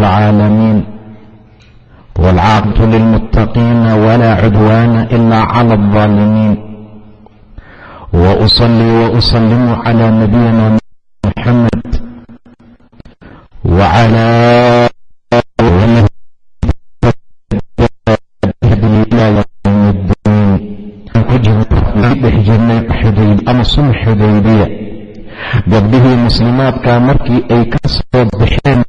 العالمين والعاقبة للمتقين ولا عدوان إلا على الظالمين وأصلي وأسلم على نبينا محمد وعلى ومن إلى يوم الدين dhex jirnay ama sulx xudaybiya gabdhihii muslimaadka markii ay ka soo baxeen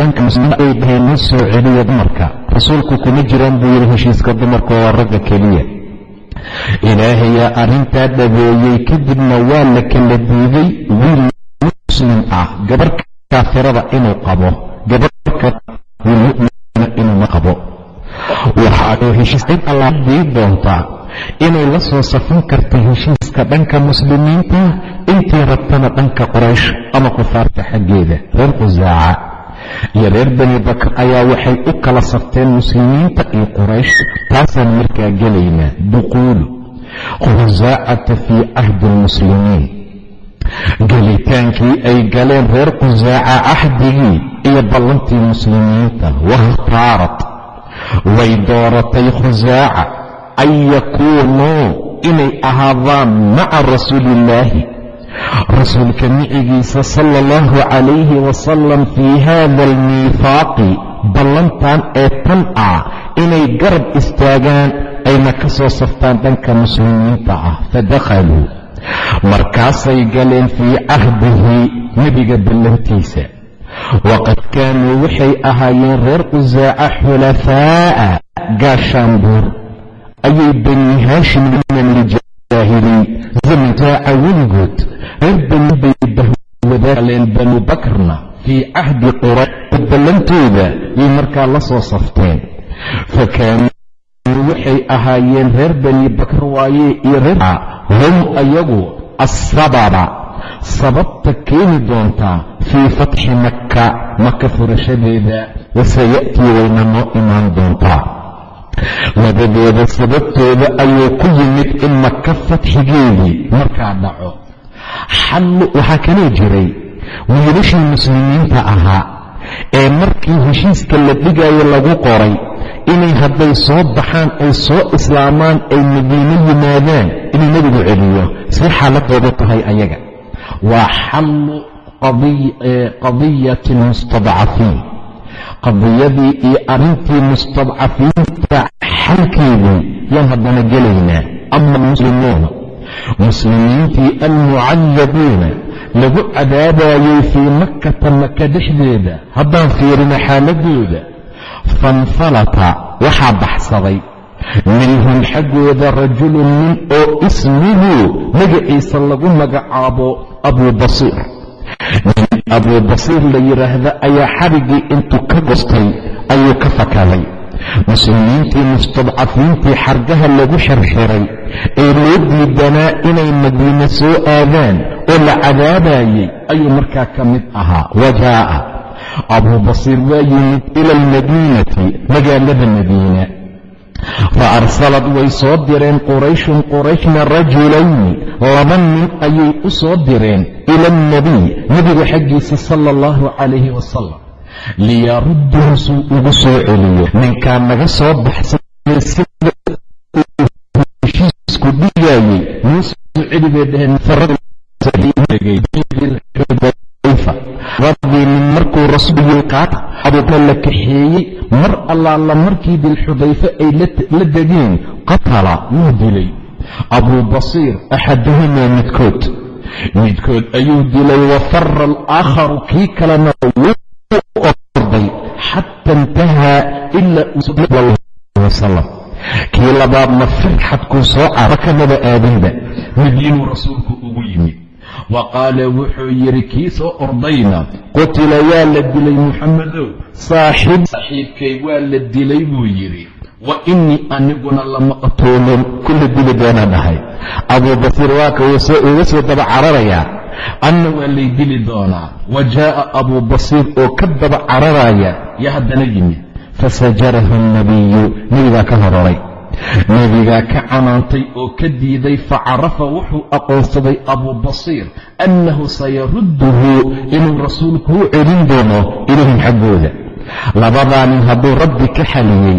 yimaadeen dhanka muslimiin ay dhaheen ma soo celiya dumarka. Rasuulku kuma jiraan buu yidhi heshiiska dumarka waa ragga keliya. Ilaahayaa arrintaa dhabeeyey kadibna waa la kala diiday wiil muslim ah gabarh kaafirada inuu qabo gabarhka wiil mu'mina inuuma qabo. Waxaa heshiis cid allaa dii doontaa inay la soo safan karta heshiiska dhanka muslimiinta intii rabtana dhanka qoraysh ama kufaarta xaggeeda reer qusaaca iyo reer bani bakr ayaa waxay u kala safteen muslimiinta iyo qoraysh taasaan markaa gelaynaa duquulu khusaacata fii cahdi lmuslimiin gelitaankii ay galeen reer qusaaca cahdigii iyo ballantii muslimiinta wahtaarat way dooratay khusaaca an yakuunuu inay ahaadaan maca rasuuliillaahi rasuulka micigiisa sala allahu calayhi wasalam fii hada almiifaaqi ballantan ee tan ah inay garab istaagaan ayna ka soo saftaan dhanka muslimiinta ah. Fadakhaluu markaasay galeen fii cahdihi nebiga ballantiisa. Waqad kaanuu waxay ahaayeen reer qusaaca xulafaa'a gaashaanbuur ayay bani haashim min aljaahiliy zamantaaca weligood banu bakrna fii cahdi quraysh ballantooda yay markaa la soo safteen fa kaanuu waxay ahaayeen reer bani bakr waaye iyo reer hum ayagu assababa sababta keeni doontaa fii fatxi makka maka furashadeeda wasaya'tii wayna noo imaan doontaa labadooda sababtooda ayuu ku yimid in maka fatxigeedii markaa dhaco waxaa kaloo jiray wiilashii muslimiinta ahaa ee markii heshiiska la dhigayo lagu qoray inay hadday soo baxaan ay soo islaamaan ay madiino yimaadaan inuu nebigu celiyo. See xaaladooda tahay ayaga. Waa xallu qadiyati almustadcafiin qadiyadii iyo arrintii mustadcafiinta xalkeedii yaan haddana gelaynaa. Ama almuslimuuna muslimiintii almucayabiina lagu cadaabayay fii makkata maka dhexdeeda haddaan fiirino xaaladooda fainfalata waxaa baxsaday. Minhum xaggooda rajulun nin oo ismuhu magaciisa lagu magacaabo abuu basiir. Nin abuu basiir la yidhaahda ayaa xariggii intuu ka gostay ayuu ka fakaday muslimiintii mustadcafiintii xargaha lagu xirxiray ee loo diidanaa inay madiine soo aadaan oo la cadaabayey ayuu markaa ka mid ahaa wajaa'a. Abuu basiir waa yimid ila almadiinati magaalada madiina fa arsalad way soo direen qurayshun qurayshna rajulayni laba nin ayay u soo direen ila alnabiy nebiga xaggiisa sala allahu calayhi wasalam liyarudduhu suu ugu soo celiyo. Ninkaa naga soo baxsay sida heshiisku dhigaayey. Nuu soo celi bay dhaheen radii nin markuu rasuul qaata abuuka la kaxeeyey mar allaala markii dilxudayfe ay la degeen qatala wuu dilay. Abuu basiir axadahumaa midkood. Midkood ayuu dilay wa fara alaakharu kii kalena xata intahaa ilaa uuwasalam kii labaadna firxadkuu soo cara kamada aadayba madiinuu rasuulku ugu yimid. Wa qaala wuxuu yidhi kii soo ordayna qutila waa la dilay muxamedow saaxiibkay waa la dilay buu yidhi. Wa innii aniguna lamaqtuulun kula dili doonaan ahay abuu basiir waaka wuu soo daba cararayaa anna waa lay dili doonaa. Wa jaa'a abuu basiir oo ka daba cararaya yo haddana yimid. Fasajarahu nabiyu nebigaa ka hororay. Nebigaa ka canaantay oo ka diiday facarafa wuxuu aqoonsaday abuu basiir annahu sayarudduhu inuu rasuulku u celin doono ilayhim xaggooda labadaa nin hadduu rabbi ka xaliyey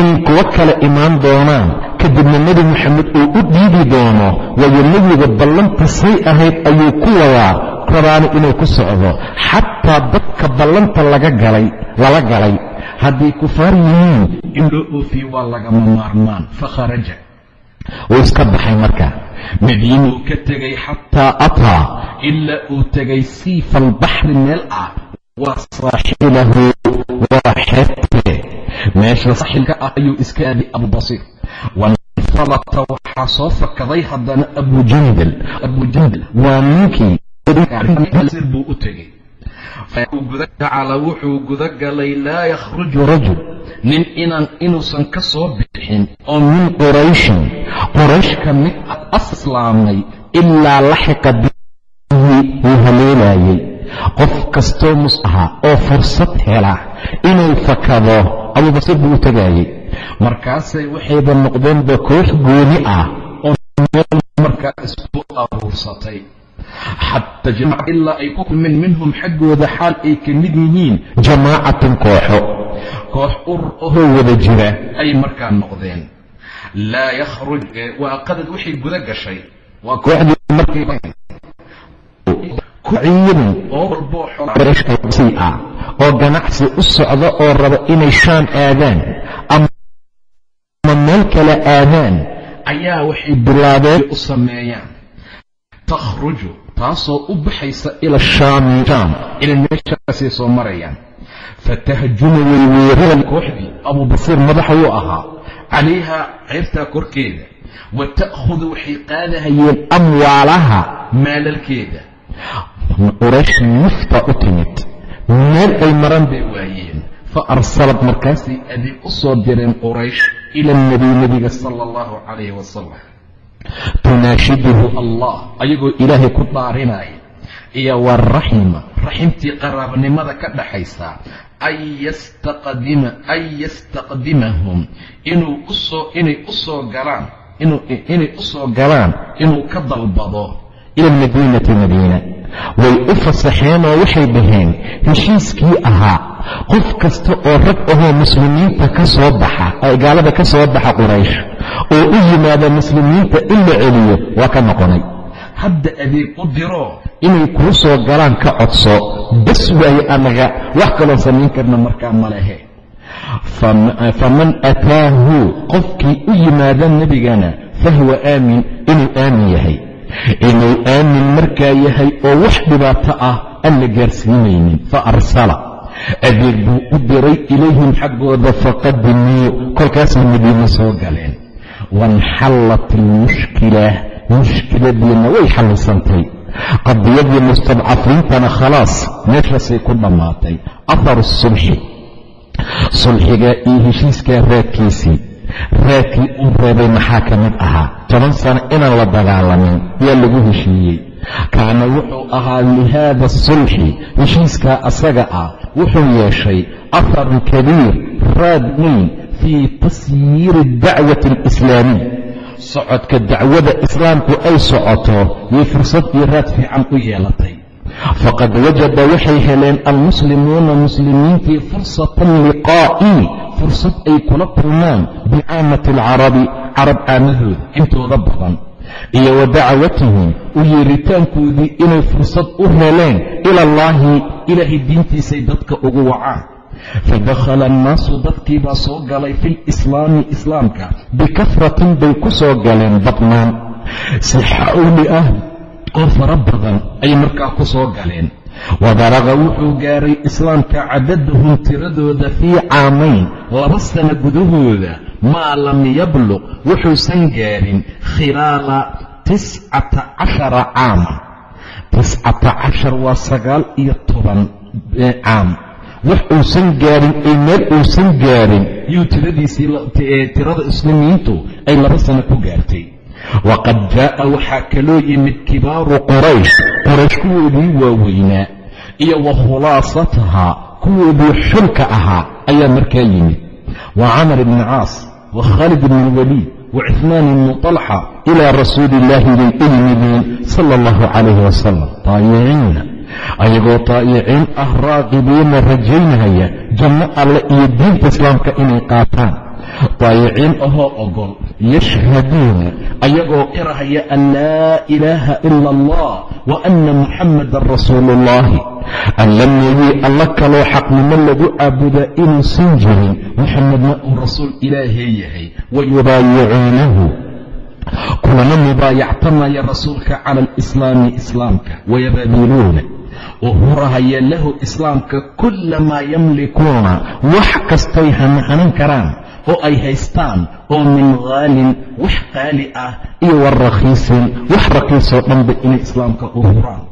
in kuwo kale imaan doonaan kadibna nebi moxamed uu u dhiibi doono waayo nebiga ballanta say ahayd ayuu ku wadaa rabaani inuu ku socdo. Xataa dadka ballanta laga galay lala galay. Hadday kufaar yihiin in loo oofiye waa lagama maarmaan. Fakharaja wuu iska baxay marka. Madiinuu ka tegay xataa ataa ilaa uu tegay siifa albaxri meel ah waa saaxilahu waa xeebtee meesha saaxilka ah ayuu iska aaday abubasiir wanfalata waxaa soo fakaday haddana abujandal abujandal waa ninkii buu u tegey jacala wuxuu guda galay laa yakhruju rajul nin inaan inuusan ka soo bixin oo min qurayshin quraysh ka mid ah ilaa laxiqa bihi wuu haleelaayey qof kastoo mus ahaa oo fursad hela inuu fakado abubasiir buu u tegaayey markaasay waxayba noqdeenba koox gooni ah oo meel markaa isku aruursatay xata ilaa ay ku kulmeen minhum xaggooda xaal ay ka mid yihiin jamaacatan kooxo. Koox urur ahoo wada jira ay markaa noqdeen. Laa yakhruj waa qadad waxay guda gashay. Waa kooxdii markay ciidan oo walboo xolsi ah oo ganacsi u socda oo raba inay shaam aadaan ama meel kale aadaan ayaa waxay bilaabeen u sameeyaan. Takhruju taasoo u baxaysa ila shaami shaam. inay meeshaasay soo marayaan. Fatahjumu way weeraraya kooxdii abubasiir madax wuu ahaa calayhaa ceybtaa korkeeda. Wa ta'khudu waxay qaadahayeen amwaalaha maalalkeeda quraysh nafta u timid. Meel ay maran bay waayeen. Fa arsalad markaasay adeeg u soo direen quraysh ila alnabiy nebiga sala allahu calayhi wasalam tunaashiduhu allah ayagoo ilaahay ku dhaarinaya iyo waraxima raximtii qaraabnimada ka dhaxaysa an yastaqdimahum. Inuu u soo inay u soo galaan inay u soo galaan inuu ka dalbado ila almadiinati madiina way u fasaxeenoo waxay dhaheen heshiiskii ahaa qof kasta oo rag ahoo muslimiinta ka soo baxa gaalada ka soo baxa quraysh oo u yimaada muslimiinta in la celiyo waa ka noqonay. Hadda adeeg u diro. Inay kuu soo galaan ka codso bas waaye anaga wax kaloo samayn karna markaa ma lehe. Faman ataahu qofkii u yimaada nebigana fahuwa aamin inuu aamin yahay inuu aamin markaa yahay oo wax dhibaato ah aan la gaarsiinaynin. Fa arsala. Adeeg buu u diray ilayhim xaggooda faqadimuu kolkaasay madiino soo galeen. Wainxallat ilmushkila mushkiladiina way xallisantay. Qadiyadii mustadcafiintana khalaas meeshaasay ku dhammaatay aharu sulxi sulxiga iyo heshiiskaa raadkiisii raadkii uu reebay maxaa ka mid ahaa? Toban sano inaan la dagaalamin yaa lagu heshiiyey. Kaana wuxuu ahaa lihaada sulxi heshiiskaa asaga ah. Wuxuu yeeshay aharun kabiir raad weyn fii tasyiiri dacwati alislaamiy socodka dacwada islaamku ay socoto yay fursad iyo raad fiican u yeelatay faqad wajada waxay heleen almuslimuuna muslimiintii fursata liqaa'i fursad ay kula kulmaan bicaamati alcarabi carab caamahooda intooda badan iyo wa dacwatihim u yeeritaankoodii inay fursad u heleen ila allaahi ilaahay diintiisay dadka ugu wacaan fadakhala annaasu dadkiibaa soo galay fi lislaami islaamka bikafratin bay ku soo galeen badnaan si xawli ah oo fara badan ay markaa ku soo galeen. Wadaraqa wuxuu gaaray islaamka cadadahum tiradooda fii caamayn laba sano gudahooda maa lam yabluq wuxuusan gaarin khilaala tiscata cashara caama tiscata cashar waa sagaal iyo toban caam. Wax uusan gaarin ay meel uusan gaarin yuu tiradiisii tirada islimiintu ay laba sano ku gaartay waqad jaa'a waxaa kaloo yimid kibaaru quraysh qoraysh kuwoodii waaweynaa iyo wa khulaasatahaa kuwoodii xulka ahaa ayaa markaa yimid wa camar ibni caas wa khaalid ibni waliid wa cuhmaan ibnu طalxa ilaa rasuuli illaahi bay u yimideen sala allahu calayhi wasalam taayiciina ayagoo taa'iciin ah raaqibiina rajaynaya janno alle iyo diinta islaamka inay qaataan taayiciin ahoo ogol yashhaduuna ayagoo qirahaya an laa ilaaha ila allah wa anna muxammadan rasuulu ullahi alla mooyey alla kaloo xaqnimo lagu caabudaa inuusan jirin muxamedna uu rasuul ilaahee yahay wa yubaayicuunahu kulana mubaayactamaya rasuulka cala alislaami islaamka wayabaabiluuna oo hurahaya lahu islaamka kula maa yamlikuuna wax kastay hanahanan karaan oo ay haystaan oo min khaalin wax qaali ah iyo warakhiisin wax rakiisoo dhanba inay islaamka u huraan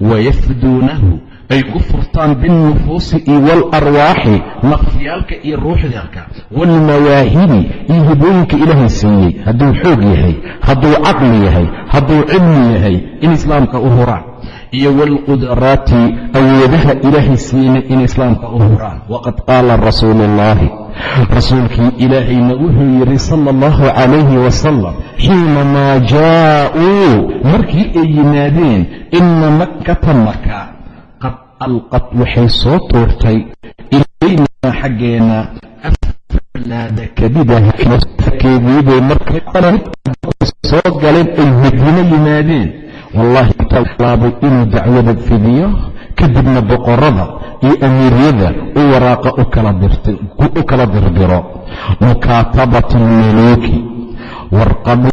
wayafduunahu ay ku furtaan biاlnufuusi iyo waalarwaaxi nafyaalka iyo ruuxdalka waalmawaahibi iyo hibooyinka ilaahay siiyey. Hadduu xoog yahay hadduu caqli yahay hadduu cilmi yahay in islaamka u huraan iyo waalqudaraati awoodaha ilaahay siiyeyna in islaamka u huraan. Waqad qaala rasuulu ullaahi rasuulkii ilaahayna wuxuu yidhi sala allahu calayhi wasalam xiinamaa jaa'uu markii ay yimaadeen ina makkata maka qad alqad waxay soo tuurtay ilaynaa xaggeena aflaada kadidahakeediibay markay soo galeen ay madiino yimaadeen wallaahi laabay inuu dacwada fidiyo kadibna boqorada iyo amiiryada u waraaqa u kala dirdiro. Mukaatabatu almuluuki warqadii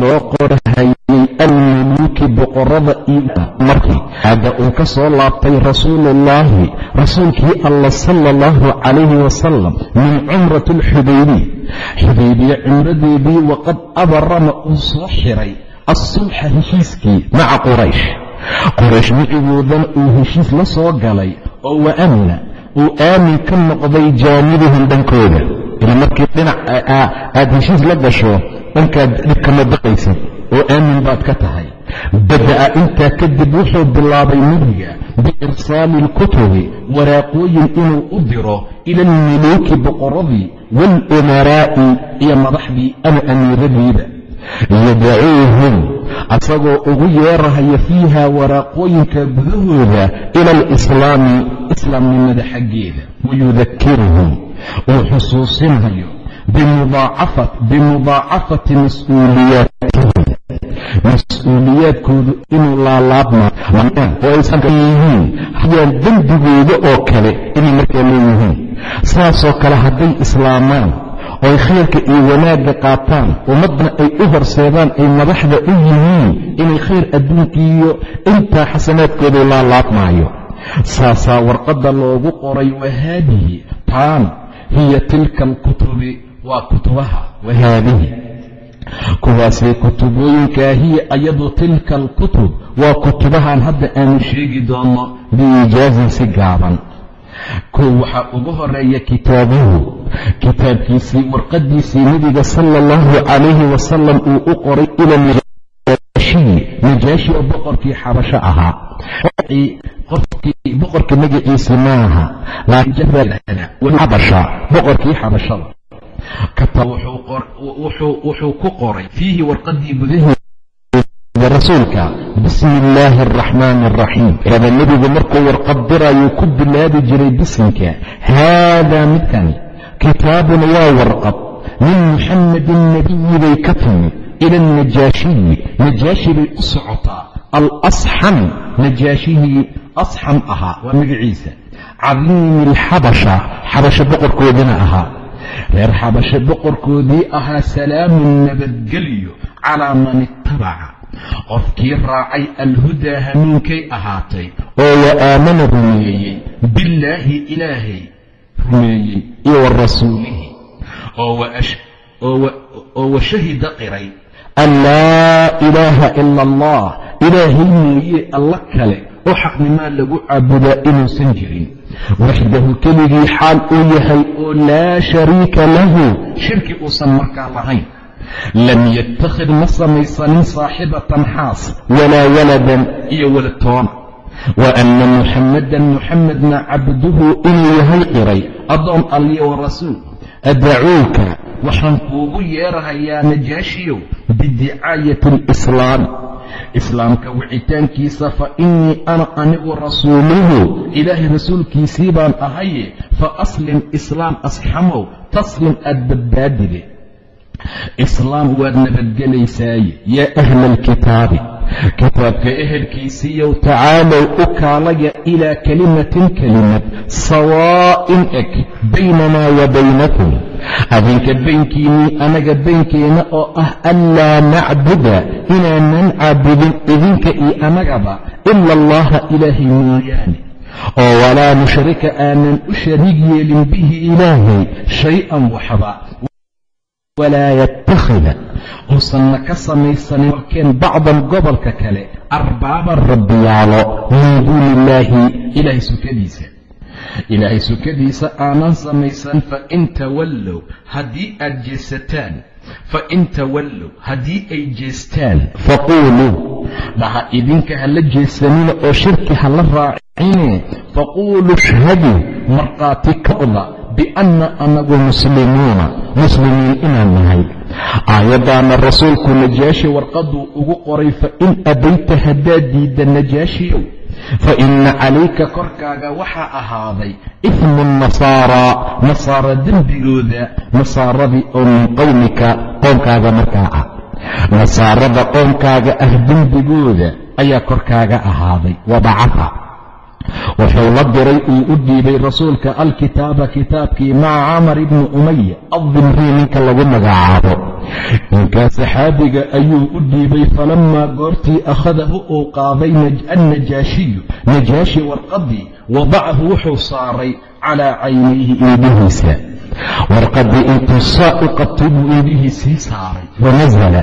loo qorhayay almuluuki boqorada markii hadda uu ka soo laabtay rasuuluullaahi rasuulkii alla sala allahu calayhi wasalam min cumrati alxudaybiya. Xudaybiya cumradeedii waqad abarama uu soo xiray alsulxa heshiiskii maca quraysh quraysh micigoodana uu heshiis la soo galay oo wa amina uu aamin ka noqday jaanibuhum dhankooda ila markii dhinac aad heshiis la gasho dhankaad dhibkama baqaysid oo aamin baad ka tahay bada'a intaa kadib wuxuu bilaabay nebiga biirsaali alkutubi waraaqooyin inuu u diro ila almuluuki boqoradii waalumaraa'i iyo madaxdii ama amiiradiiba yadacuuhum asagoo ugu yeerahaya fiiha waraaqooyinka gudahooda ila alislaami islaamnimada xaggeeda wayudakiruhum uu xusuusinayo bimudaacafati mas'uuliyaatihim mas'uuliyaadkoodu inuu laalaabma oo yihiin hayaan dembigooda oo kale inay markaa leeyihiin saasoo kale hadday islaamaan ooy khayrka iyo wanaagga qaataan ummadna ay u horseedaan ay madaxda u yihiin inay khayr adduunkiiyo intaa xasanaadkoodu laalaabmaayo saasaa warqadda loogu qoray wahaadihi taan hiya tilka alkutubi waa kutubaha wahaadihi kuwaasay kutubooyinkaa hiya ayadu tilka alkutub waa kutubahan hadda aanu sheegi doonno biijaazin si gaaban. Kow waxaa ugu horreeya kitaabuhu kitaabkiisii warqadiisii nebiga sala allahu calayhi wasalam uu u qoray ila najaashi. Oo boqorkii xabasho ahaa. Boqorka magaciisi maaha laakiinxabasha boqorkii xabashada wuxuu ku qoray fiihi warqadii gudaheeda. Rasuulka bismi illaahi araxmaani araxiim raba nebigu markuu warqad dirayuu ku bilaabi jiray bisinka haadaa midkani kitaabun waa warqad min muxamedin nebiyi bay ka timi ila alnajaashiyi najaashi bay u socotaa alasxam najaashihii asxam ahaa waa magaciisa cadiimi alxabasha xabasho boqorkoodina ahaa reer xabashe boqorkoodii ahaa salaamun nabadgelyo calaa man ittabaca qofkii raacay alhudaa hanuunkay ahaatay oo wa aamana rumeeyey billaahi ilaahay rumeeyey iyo wa rasuulihi oo wa shahida qiray. An laa ilaaha ila allah ilaahay mooye alla kale oo xaqnimaa lagu caabudaa inuusan jirin. Waxdahu keligii xaal uu yahay oo laa shariika lahu shirki uusan markaa lahayn. Lam yattakhid ma samaysanin saaxibatan xaas walaa waladan iyo walatoona wa anna muxammadan muxamedna cabduhu inuu yahay qiray addoon alliyo rasuul adacuuka waxaan kuugu yeerahayaa najaashiyow bidicaayati alislaam islaamka wicitaankiisa fa innii ana anigu rasuuluhu ilaahay rasuulkiisii baan ahaye fa aslim islaam asxamow taslim aad badbaadide islaam waad nabadgelaysaaye yaa ahla alkitaabi kitaabka ehelkiisiiyow tacaalow u kaalaya ilaa kelimatin kelimad sawaa'in eg baynanaa wa baynakum. Adinka baynkiinnii anaga baynkeenna oo ah anlaa nacbuda inaanan caabudin idinka iyo anagaba ila allaha ilaahay mooyaane oo walaa nushrika aanan u shariig yeelin bihi ilaahay shay-an waxba. Walaa yattakhida uusanna ka samaysanin walkeen bacdan gobolka kale. Arbaaban rabbiyaalo min duuni illaahi ilaahay sukadiisa. Ilaahay sukadiisa aanan samaysan fain tawallow haddii aad jeesataan fain tawallow haddii ay jeestaan faquuluu dhaha idinka hala jeesanina oo shirki hala raacine faquuluu ishhaduu markhaati ka'da bianna anagu muslimuuna muslimiin inaan nahay aayaddaana rasuulku najaashi warqaduu ugu qoray fain abayta haddaad diidda najaashiyow fa inna calayka korkaaga waxaa ahaaday ifmu nasaaraa nasaara dembigooda nasaaradii oo min qowmika qoomkaaga markaa ah. Nasaarada qoomkaaga ah dembigooda ayaa korkaaga ahaaday wadacafa wuxuu la diray uu u dhiibay rasuulka alkitaaba kitaabkii maca camar ibni umaya addimrii ninka lagu magacaabo. Ninkaa saxaabiga ayuu u dhiibay falamaa goortii akhadahu uu qaaday annajaashiyu najaashi warqaddii wadacahu wuxuu saaray calaa caynayhi indhihiisa warqaddii intuu saa u qabtay buu indhihiisii saaray. Wanasala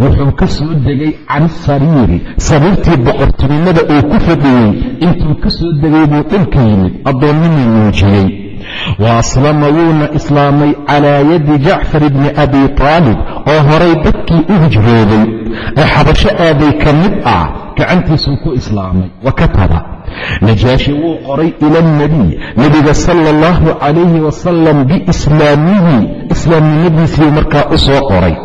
wuxuu ka soo degay can sariiri. Sariirtii boqortinimada uu ku fadhiyey. Intuu ka soo degay buu dhulka yimid. Addoonnimii muujiyey. Wa aslama wuuna islaamay calaa yadi jacfar ibni abi taalib oo horay dadkii u hijrooday ee xabasho aaday ka mid ah gacantiisuu ku islaamay wa kataba. Najaashi wuu qoray ila alnebiy nebiga sala allahu calayhi wasalam biislaamihi islaamnimadiisii markaa u soo qoray.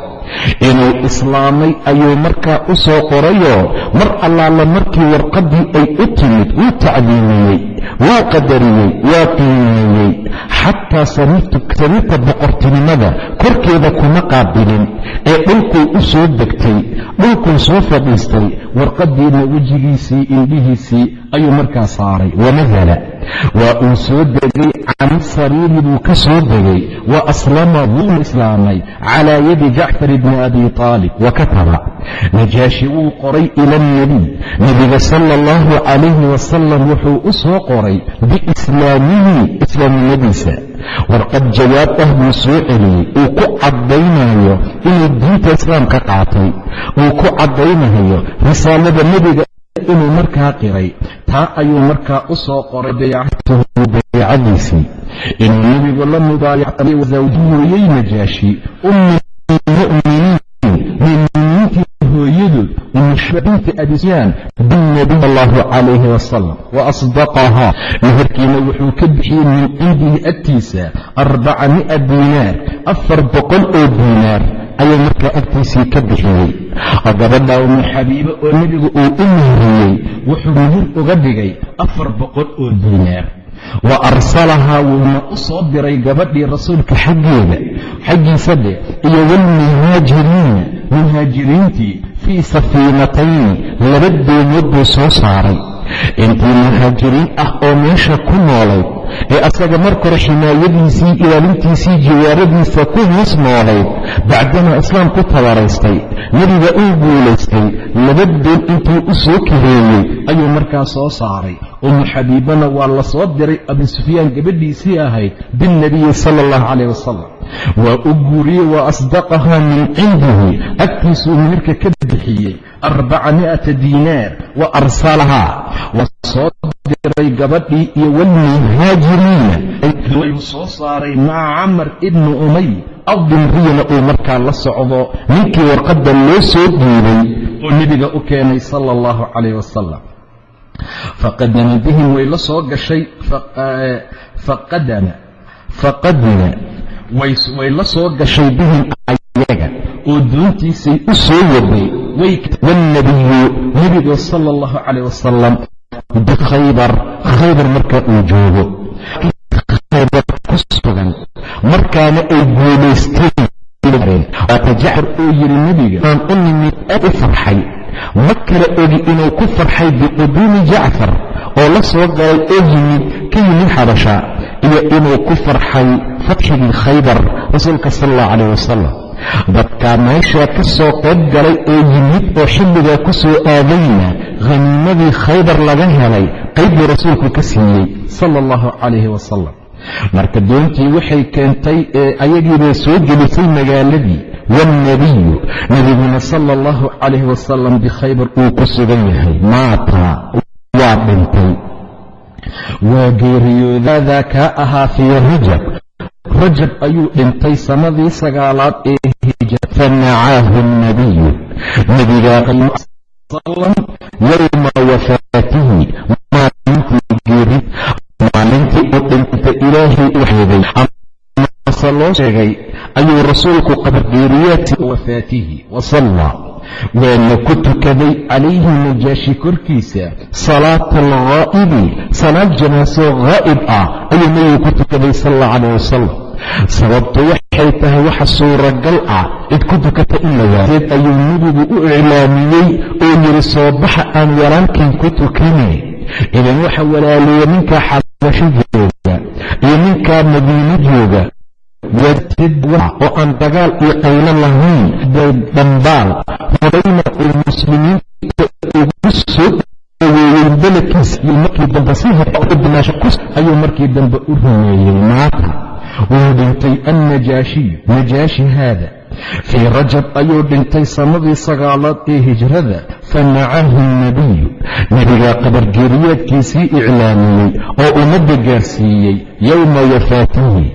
Inuu islaamay ayuu markaa u soo qorayoo mar allaala markii warqaddii ay u timid wuu tacdiimiyey wuu qadariyey waa qiimeeyey xataa sariirta boqortinimada korkeeda kuma qaabilin. Ee dhulkuu u soo degtay dhulkuu soo fadhiistay warqaddiina wejigiisii indhihiisii ayuu markaa saaray wanasala waa uu soo degay can sariiri ka soo degay. Wa aslama wuuna islaamay. Calaa yadi jacfar ibni abi taalib wa kataba najaashi wuu qoray ila alnebiy nebiga sala allahu calayhi wasalam wuxuu u soo qoray biislaamihi islaamnimadiisa warqad jawaab ah buu soo celiyey uu ku caddaynayo inuu diinta islaamka qaatay. Uu ku caddaynayo risaalada nebiga inuu markaa qiray. Taa ayuu markaa u soo qoray baycatahu baycadiisii inuu nebigu la mubaayactay wasawjihooyey najaashi binti abi sufyaan binnabiy allahu calayhi wasalam wa asdaqahaa meherkiina wuxuu ka bixiyey min cindihi agtiisa arbaca mi'a diinaar afar boqol oo diinaar ayuu markaa agtiisii ka bixiyey. Oo gabadha umu xabiibe oo nebigu uu u meheriyey wuxuu mehir uga dhigay afar boqol oo diinaar. Wa arsalahaa wuuna u diray gabadhii rasuulka xaggeeda xaggiisa iyo walmuhaajiriina muhaajiriintii fii safiinatayni laba doomood buu soo saaray. Intii muhaajiriin ah oo meesha ku noolayd ee asaga marka hore ximaayadiisii ilaalintiisii jiwaaradiisa ku hoos noolayd bacdamaa islaam ku tabaraystay nebiga uu guulaystay laba doon intuu u soo kareeyey ayuu markaa soo saaray. Umu xabiibana waa la soo diray abi sufyaan gabadhiisii ahayd binnebiyi sala allahu calayh wasalam waa u guuriyey wa asdaqahaa min cindihi. Agtiisuu meherka ka bixiyey bixiyey arbaca mi'ata diinaar wa arsalahaa waa soo diray gabadhii iyo walmuhaajiriina. Wayuu soo saaray maca camar ibni umay adimriyana uu markaa la socdo ninkii warqadda loo soo dhiibay oo nebiga u keenay sala allahu calayh wasalam faqadama bihim way la soo gashay faqadima way la soo gashay bihim ayaga oo doontiisay u soo waday waalnabiyu nebigu sala allahu calayh wasalam bikhaybar khaybar marka uu joogo. Khaybar ku sugan markaana ay guulaysteen waata jacfar oo yidhi nebiga aan u nimid aad u farxay ma kala ogi inuu ku farxay biquduumi jacfar oo la soo galay oo yimid ka yimid xabasha iyo inuu ku farxay fatxigii khaybar rasuulka sala allahu calayh wasalam dadkaa meeshaa ka soo qayb galay oo yimid oo xilligaa ku soo aadayna khaniimadii khaybar laga helay qayb buu rasuulku ka siiyey sala allahu calayhi wasalam marka doontii waxay keentay ee ayagiibay soo gelisay magaaladii waannebiyu nebiguna sala allahu calayhi wasalam bikhaybar uu ku sugan yahay. Maata waa dhintay. Waa geeriyoodadaa kaa ahaa fii rajab rajab ayuu dhintay sanadii sagaalaad ee hijra. Fanacaahu nabiyu. Nebigaa salam yowma wafaatihi maalintii geeri maalintii uu dhintay ilaahay u xeegay amase loo sheegay ayuu rasuulku qabargeeriyaati wafaatihi wasallaa waana ku tukaday calayhi najaashi korkiisa salaata alghaa'ibi salaad janaasoo ghaa'ib ah ayuu nebigu ku tukaday sal allahu calayh wasalam sababtu waxay tahay waxa suuragal ah cid ku tukata in la waaseed ayuu nebigu u iclaamiyey oo yidhi soo baxa aan walaalkan ku tukane. Idan waxa walaaliya ninkaa xabasho jooga iyo ninkaa madiino jooga. Oo aan dagaal iyo qaylo lahayn. Dhambaal hubayna uu muslimiinta ugu soo dhaweeyey beledkiis iyo markii dambe si hordimaansho kus ayuu markii dambe u rumeeyey maata wuu dhintay annajaashiyu najaashi haada. Fii rajab ayuu dhintay sannadii sagaalaad ee hijrada fanacahu nabiyu. Nebigaa qabargeeriyaadkiisii iclaamiyey oo ummadda gaarsiiyey yowma wafaatihi.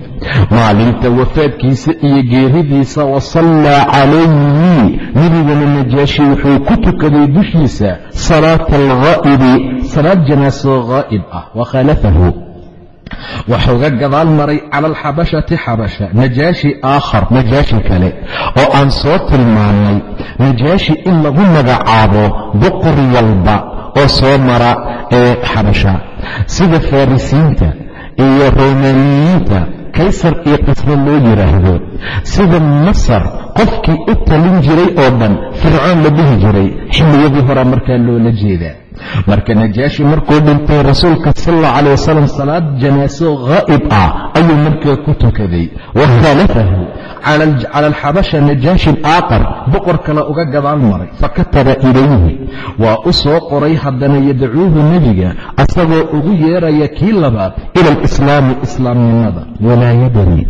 Maalinta wafaadkiisa iyo geeridiisa wasallaa calayhi. Nebiguna najaashi wuxuu ku tukaday dushiisa salaata alghaa'ibi salaad janaasoo ghaa'ib ah wakhalafahu waxuuga gadaal maray cala alxabashati xabasha najaashi aakhar najaashi kale oo aan soo tilmaannay najaashi in lagu magacaabo boqor walba oo soo mara ee xabasha. Sida farrisiinta iyo romaaniyiinta kaysar iyo qisro loo yidhaahdo sida masar qofkii u talin jiray oo dhan fircoon la dhihi jiray xilliyadii horaa markaa loola jeedaa marka najaashi markuu dhintay rasuulka sal alla calay wasalam salaad janaaso ghaa'ib ah ayuu markaa ku tukaday. Wa khalafahu cala alxabasha najaashin aaqar boqor kale uga gadaal maray. Fakataba ilayhi. Waa u soo qoray haddana yadacuuhu nebiga asagoo ugu yeeraya kii labaad ila alislaami islaamnimada. Walaa yadri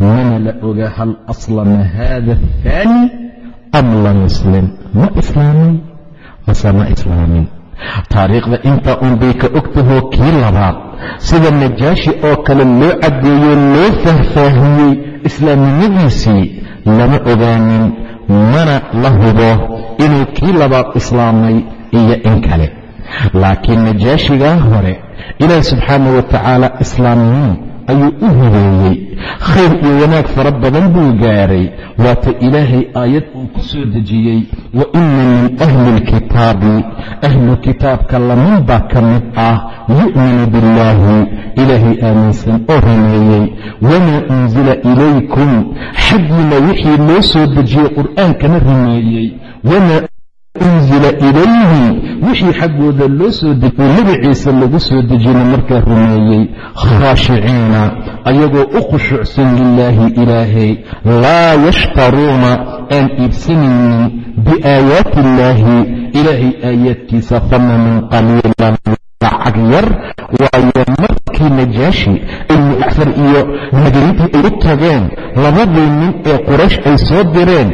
mana la oga hal aslama haada ahaani am lam yuslim ma islaamin mase ma islaamin taariikhda intaa un bay ka ogtahoo kii labaad. Sida najaashi oo kale loo caddeeyo loo faahfaahiyey islaamnimadiisii lama ogaanin mana la hubo inuu kii labaad islaamay iyo in kale. Laakiin najaashigaa hore ilaahi subxaana wa tacaala islaamnimo ayuu u hubeeyey khayr iyo wanaag fara badan buu gaaray. Waata ilaahay aayad uu ku soo dejiyey. Wa ina min ahli lkitaabi ahlu kitaabka lamin baa ka mid ah yu'minu billaahi. Ilaahay aaminsan oo rumeeyey. Wamaa unsila ilaykum. Xaggiina wixii loo soo dejiyey qur'aankana rumeeyey wamaa unsila ilayhim wixii xaggooda loo soo dejiyo nebi ciise lagu soo dejina markaa rumeeyey khaashiciina ayagoo u khushuucsan lilaahi ilaahay laa yashtaruuna aan iibsanaynin biaayaati illaahi ilaahay aayaadkiisa famanan qaliilan lacag yar waayo markii najaashi ay mucfar iyo nagariintii ay u tageen labadii nin ee quraysh ay soo direen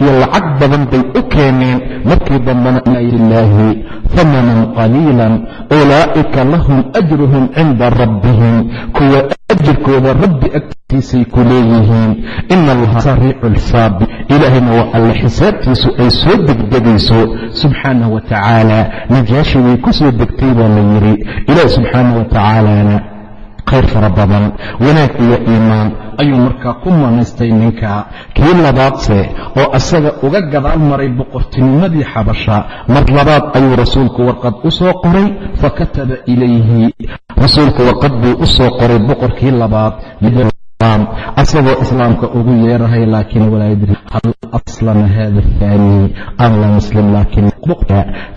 iyo lacag badan bay u keeneen markii dambana ilaahi hamanan qaliilan ulaa'ika lahum ajruhum cinda rabbihim kuwa ajirkooda rabbi agtiisay ku leeyihiin. Ina allaha sariicu lxisaabi ilaahayna waa alle xisaabtiisu ay soo degdegayso. Subxaanah wa tacaala najaashi way ku soo degtay baa la yidhi. Ilaahi subxaanah wa tacaalana khayr fara badan wanaag iyo iimaan ayuu markaa ku manaystay ninka. Kii labaadse oo asaga uga gadaal maray boqortinimadii xabasha mar labaad ayuu rasuulku warqad u soo qoray fa kataba ilayhi. Rasuulku warqad buu u soo qoray boqorkii labaad asagoo islaamka ugu yeerahay laakiin hal aslama hada hani la muslim laakiin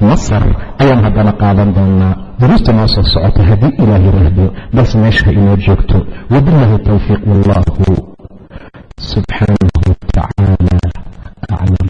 masar ayaan haddana qaadan doonaa. Duruusta noo soo socota haddii ilaah rahdo balse meesha inoo joogto. Wabilahi towfiiq wallahu subxaanahu watacaala aclam